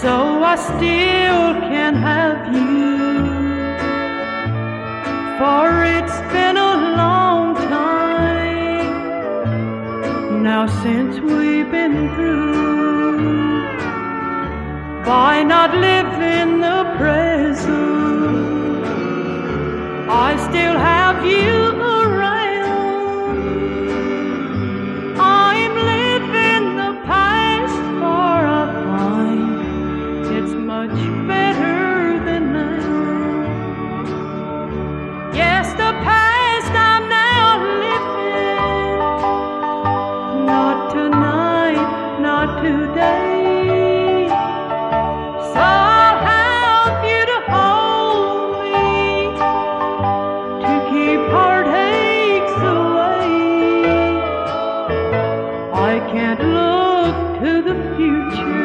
so I still can have you. For it's been a long time now since we've been through. By not living the present, much better than now. Yes, the past I'm now living, not tonight, not today. I can't look to the future.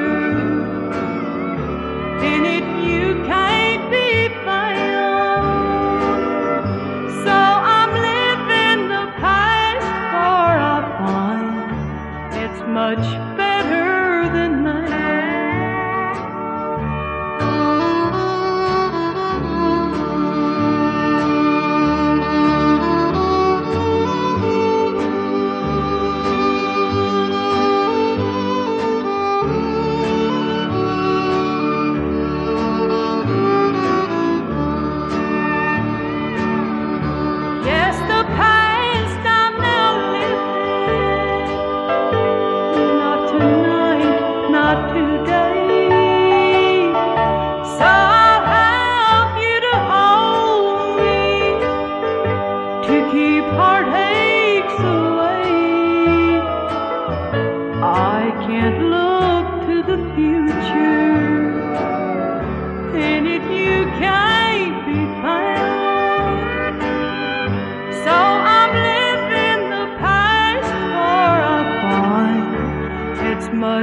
Much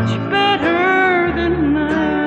much better than now.